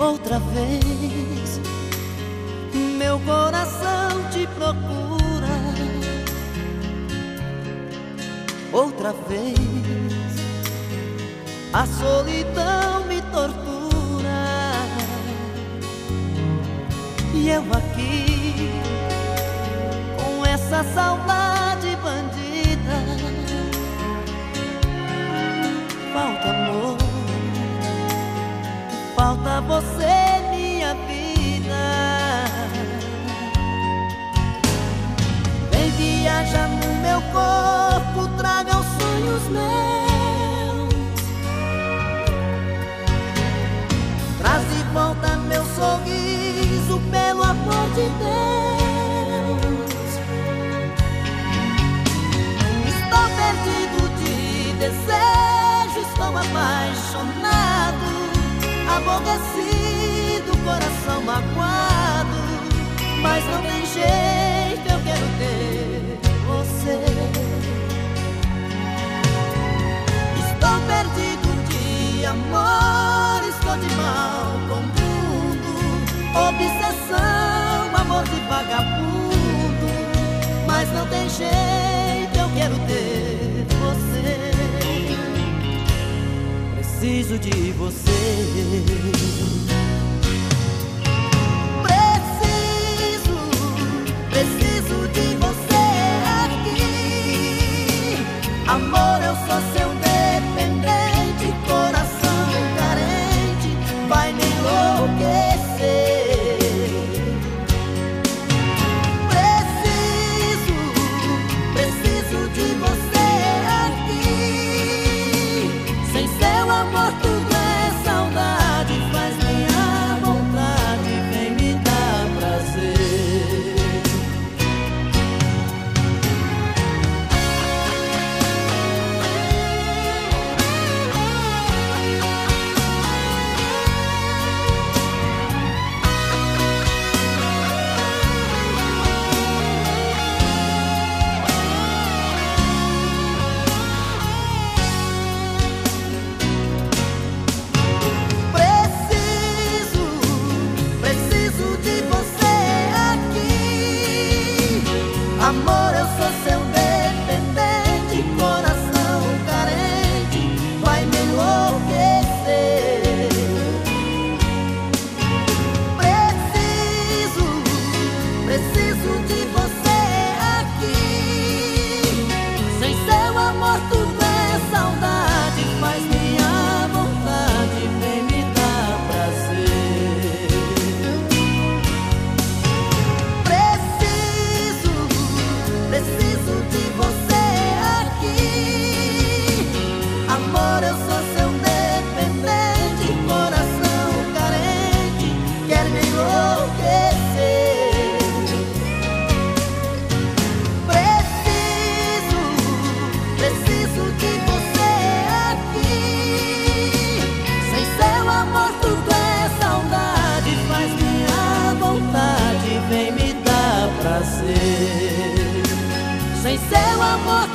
outra vez. Meu coração te procura outra vez. A solidão me tortura e eu aqui com essa saudade bandida. Falta falta você, minha vida. Vem viajar aborrecido, coração magoado. Mas não tem jeito, eu quero ter você. Estou perdido de amor, estou de mal com o mundo. Obsessão, amor de vagabundo. Mas não tem jeito, eu quero ter você. Preciso de você. Amor prazer. Sem seu amor